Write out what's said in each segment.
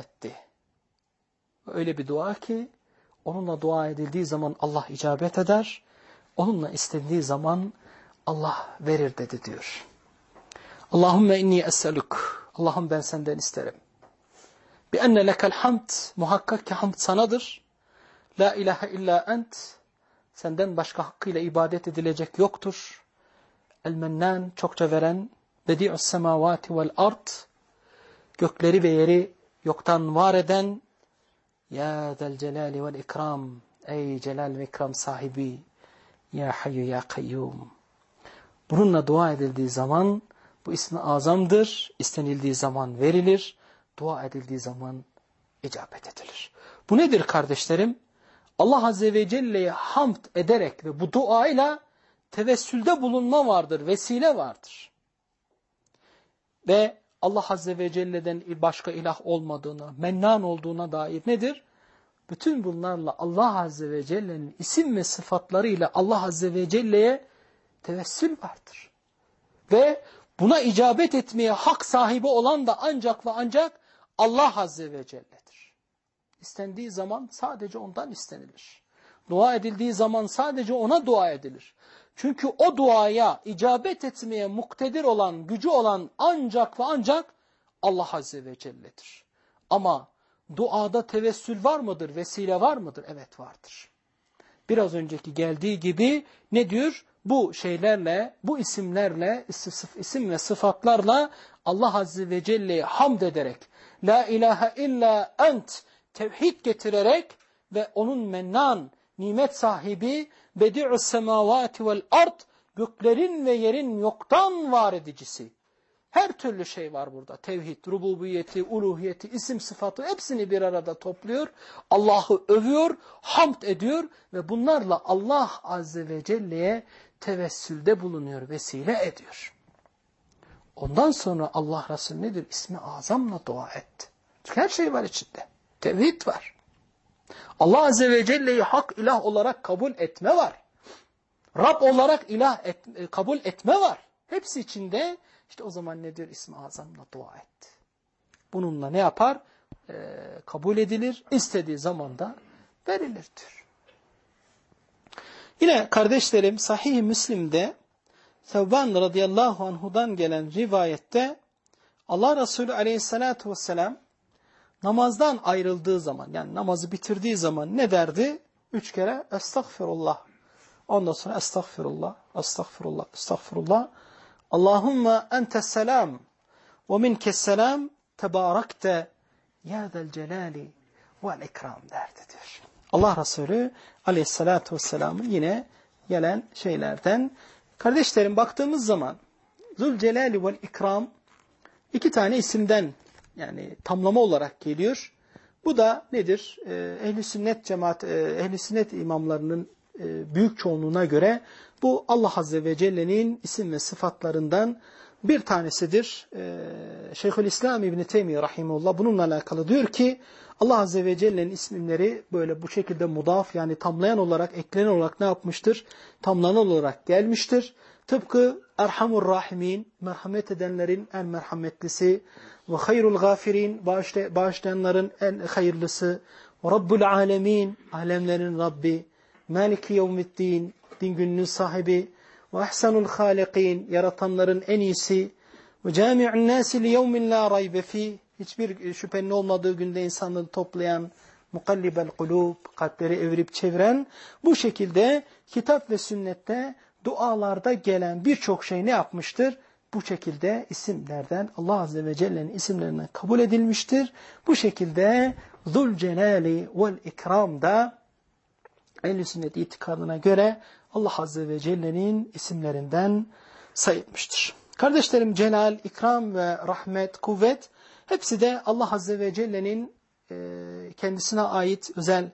etti. Öyle bir dua ki onunla dua edildiği zaman Allah icabet eder. Onunla istendiği zaman Allah verir dedi diyor. Allahümme inni esseluk. Allah'ım ben senden isterim. Bi enne lekel hamd. Muhakkak ki hamd sanadır. La ilahe illa ent. Senden başka hakkıyla ibadet edilecek yoktur. El-Mennan çokça veren. Bedi'us semavati vel ard. Gökleri ve yeri yoktan var eden. Ya del celali vel ikram. Ey celal ve ikram sahibi. Ya hayyu ya kayyum. Bununla dua edildiği zaman bu ismi azamdır. İstenildiği zaman verilir. Dua edildiği zaman icabet edilir. Bu nedir kardeşlerim? Allah Azze ve Celle'ye hamd ederek ve bu duayla tevessülde bulunma vardır, vesile vardır. Ve Allah Azze ve Celle'den başka ilah olmadığına, mennan olduğuna dair nedir? Bütün bunlarla Allah Azze ve Celle'nin isim ve sıfatlarıyla Allah Azze ve Celle'ye tevessül vardır. Ve buna icabet etmeye hak sahibi olan da ancak ve ancak Allah Azze ve Celle'dir. İstendiği zaman sadece ondan istenilir. Dua edildiği zaman sadece ona dua edilir. Çünkü o duaya icabet etmeye muktedir olan, gücü olan ancak ve ancak Allah Azze ve Celle'dir. Ama duada tevessül var mıdır, vesile var mıdır? Evet vardır. Biraz önceki geldiği gibi ne diyor? Bu şeylerle, bu isimlerle, isim ve sıfatlarla Allah Azze ve Celle'ye hamd ederek, La ilahe illa ent, tevhid getirerek ve onun mennan, nimet sahibi, bedi'us semavati vel ard, göklerin ve yerin yoktan var edicisi. Her türlü şey var burada. Tevhid, rububiyeti, uluhiyeti, isim sıfatı hepsini bir arada topluyor. Allah'ı övüyor, hamd ediyor ve bunlarla Allah Azze ve Celle'ye tevessülde bulunuyor, vesile ediyor. Ondan sonra Allah Resulü nedir? İsmi azamla dua etti. Çünkü her şey var içinde. Tevhid var. Allah Azze ve Celle'yi hak ilah olarak kabul etme var. Rab olarak ilah et, e, kabul etme var. Hepsi içinde işte o zaman nedir? İsmi azamla dua etti. Bununla ne yapar? Ee, kabul edilir. İstediği zamanda verilir Yine kardeşlerim Sahih-i Müslim'de Sevban radıyallahu anhudan gelen rivayette Allah Resulü aleyhissalatu vesselam namazdan ayrıldığı zaman yani namazı bitirdiği zaman ne derdi? Üç kere estağfirullah. Ondan sonra estağfirullah, estağfirullah, estağfirullah. Allahümme entes selam ve minkes selam tebarakte ya zel celali vel ikram derdidir. Allah Resulü aleyhissalatu vesselamın yine gelen şeylerden. Kardeşlerim baktığımız zaman Zülcelali vel ikram iki tane isimden yani tamlama olarak geliyor. Bu da nedir? Ee, ehli sünnet cemaat, e, ehli sünnet imamlarının e, büyük çoğunluğuna göre bu Allah Azze ve Celle'nin isim ve sıfatlarından bir tanesidir. Ee, Şeyhülislam İbni Teymiye Rahimullah bununla alakalı diyor ki Allah Azze ve Celle'nin isimleri böyle bu şekilde mudaf yani tamlayan olarak, eklenen olarak ne yapmıştır? Tamlanan olarak gelmiştir. Tıpkı Erhamur Rahimin, merhamet edenlerin en merhametlisi ve hayrul gafirin, bağışlayanların en hayırlısı ve Rabbul alemin, alemlerin Rabbi, Maliki yevmiddin, din gününün sahibi ve ahsanul halikin, yaratanların en iyisi ve cami'un nasi li yevmin la raybe fi, hiçbir şüphenin olmadığı günde insanları toplayan, mukallibel kulub, kalpleri evirip çeviren, bu şekilde kitap ve sünnette dualarda gelen birçok şey ne yapmıştır? Bu şekilde isimlerden, Allah Azze ve Celle'nin isimlerinden kabul edilmiştir. Bu şekilde Zülcelali vel İkram da ehl sünnet itikadına göre Allah Azze ve Celle'nin isimlerinden sayılmıştır. Kardeşlerim celal, ikram ve rahmet, kuvvet hepsi de Allah Azze ve Celle'nin e, kendisine ait özel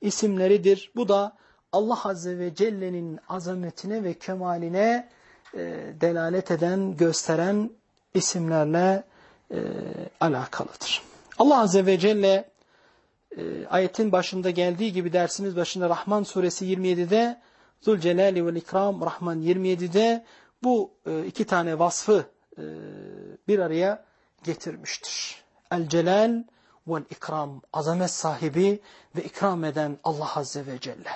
isimleridir. Bu da Allah Azze ve Celle'nin azametine ve kemaline e, delalet eden, gösteren isimlerle e, alakalıdır. Allah Azze ve Celle ayetin başında geldiği gibi dersimiz başında Rahman suresi 27'de Zülcelali ve İkram Rahman 27'de bu e, iki tane vasfı e, bir araya getirmiştir. El Celal vel ikram. Azamet sahibi ve ikram eden Allah Azze ve Celle.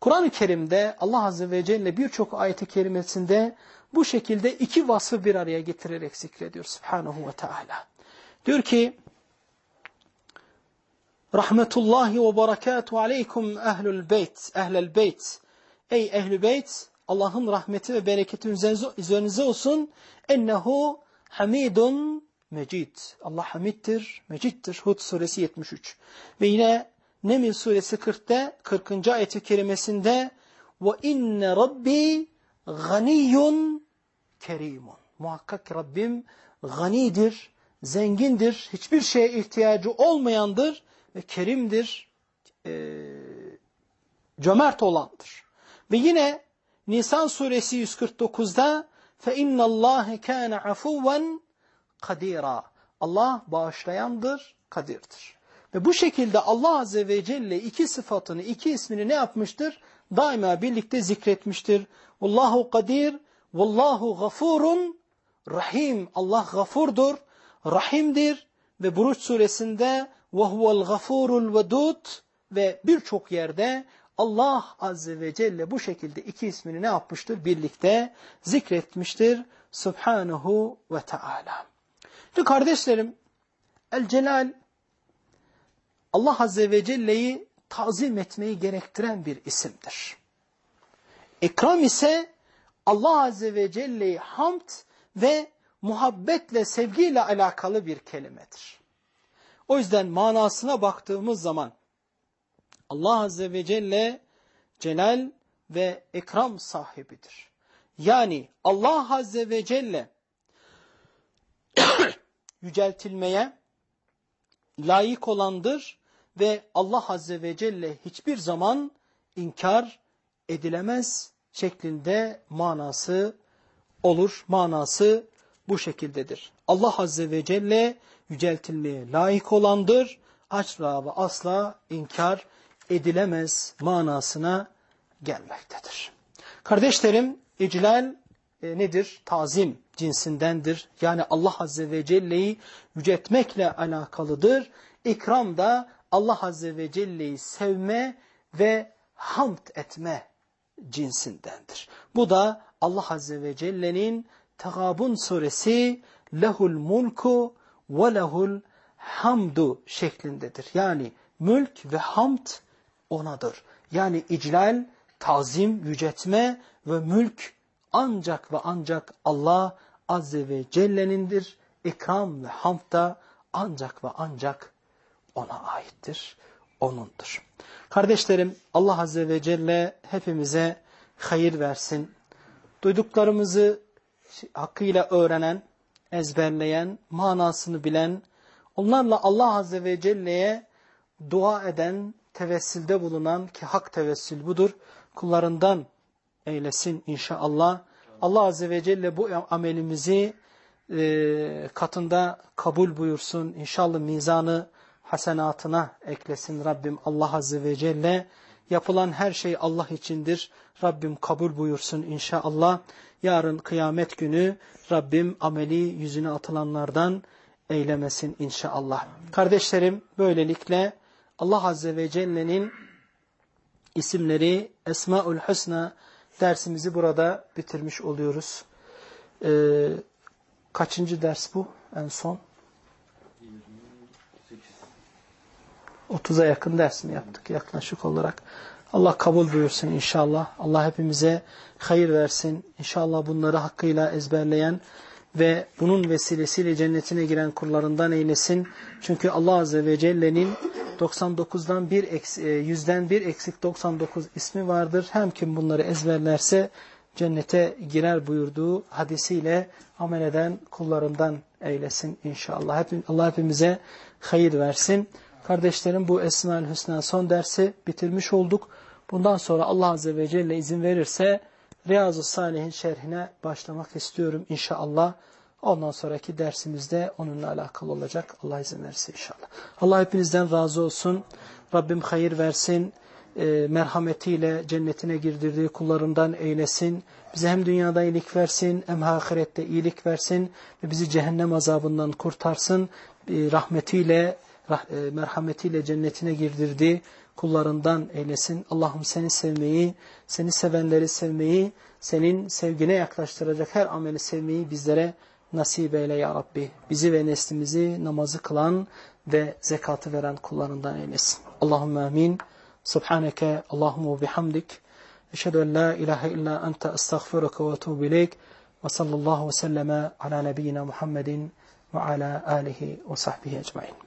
Kur'an-ı Kerim'de Allah Azze ve Celle birçok ayeti kerimesinde bu şekilde iki vasfı bir araya getirerek zikrediyor Subhanahu ve Teala. Diyor ki Rahmetullahi ve berekatuhu aleykum ehlül beyt, ehlel beyt. Ey ehl beyt, Allah'ın rahmeti ve bereketi üzerinize olsun. Ennehu hamidun mecid. Allah hamiddir, meciddir. Hud suresi 73. Ve yine Neml suresi 40'te 40. ayeti kerimesinde ve inne rabbi ganiyyun kerimun. Muhakkak Rabbim ganidir, zengindir, hiçbir şeye ihtiyacı olmayandır ve kerimdir, cömert olandır. Ve yine Nisan suresi 149'da فَاِنَّ اللّٰهِ كَانَ عَفُوًا kadira. Allah bağışlayandır, kadirdir. Ve bu şekilde Allah Azze ve Celle iki sıfatını, iki ismini ne yapmıştır? Daima birlikte zikretmiştir. Allahu kadir, vallahu gafurun, rahim. Allah gafurdur, rahimdir. Ve Buruç suresinde وَهُوَ الْغَفُورُ الْوَدُودُ ve birçok yerde Allah Azze ve Celle bu şekilde iki ismini ne yapmıştır? Birlikte zikretmiştir. Subhanahu ve Teala. Ve kardeşlerim, El Celal Allah Azze ve Celle'yi tazim etmeyi gerektiren bir isimdir. İkram ise Allah Azze ve Celle'yi hamd ve muhabbetle, sevgiyle alakalı bir kelimedir. O yüzden manasına baktığımız zaman Allah Azze ve Celle celal ve ikram sahibidir. Yani Allah Azze ve Celle yüceltilmeye layık olandır ve Allah Azze ve Celle hiçbir zaman inkar edilemez şeklinde manası olur. Manası bu şekildedir. Allah Azze ve Celle yüceltilmeye layık olandır. Asla ve asla inkar edilemez manasına gelmektedir. Kardeşlerim, iclal e, nedir? Tazim cinsindendir. Yani Allah Azze ve Celle'yi yüceltmekle alakalıdır. İkram da Allah Azze ve Celle'yi sevme ve hamd etme cinsindendir. Bu da Allah Azze ve Celle'nin Tegabun suresi lehul mulku ve lehul hamdu şeklindedir. Yani mülk ve hamd onadır. Yani iclal, tazim, yücetme ve mülk ancak ve ancak Allah Azze ve Celle'nindir. İkram ve hamd da ancak ve ancak ona aittir, O'nundur. Kardeşlerim Allah Azze ve Celle hepimize hayır versin. Duyduklarımızı hakkıyla öğrenen, ezberleyen, manasını bilen, onlarla Allah Azze ve Celle'ye dua eden, tevessülde bulunan ki hak tevessül budur. Kullarından eylesin inşallah. Allah Azze ve Celle bu amelimizi e, katında kabul buyursun. İnşallah mizanı hasenatına eklesin Rabbim Allah Azze ve Celle. Yapılan her şey Allah içindir. Rabbim kabul buyursun inşallah. Yarın kıyamet günü Rabbim ameli yüzüne atılanlardan eylemesin inşallah. Kardeşlerim böylelikle Allah Azze ve Celle'nin isimleri Esmaül Hüsna dersimizi burada bitirmiş oluyoruz. Ee, kaçıncı ders bu en son? 30'a yakın ders mi yaptık yaklaşık olarak. Allah kabul buyursun inşallah. Allah hepimize hayır versin. İnşallah bunları hakkıyla ezberleyen ve bunun vesilesiyle cennetine giren kullarından eylesin. Çünkü Allah Azze ve Celle'nin 99'dan bir eksik, 100'den bir eksik 99 ismi vardır. Hem kim bunları ezberlerse cennete girer buyurduğu hadisiyle amel eden kullarından eylesin inşallah. Allah hepimize hayır versin. Kardeşlerim bu Esma-ül Hüsna son dersi bitirmiş olduk. Bundan sonra Allah Azze ve Celle izin verirse Riyazu Salih'in şerhine başlamak istiyorum inşallah. Ondan sonraki dersimizde onunla alakalı olacak. Allah izin verirse inşallah. Allah hepinizden razı olsun. Rabbim hayır versin. E, merhametiyle cennetine girdirdiği kullarından eylesin. Bize hem dünyada iyilik versin hem ahirette iyilik versin. Ve bizi cehennem azabından kurtarsın. E, rahmetiyle e, merhametiyle cennetine girdirdiği kullarından eylesin. Allah'ım seni sevmeyi, seni sevenleri sevmeyi, senin sevgine yaklaştıracak her ameli sevmeyi bizlere nasip eyle ya Rabbi. Bizi ve neslimizi namazı kılan ve zekatı veren kullarından eylesin. Allahümme amin. Subhaneke Allahümme bihamdik. Eşhedü en la ilahe illa ente estağfiruka ve etubu ileyk. Ve sallallahu ve selleme ala nebiyyina Muhammedin ve ala alihi ve sahbihi ecmain.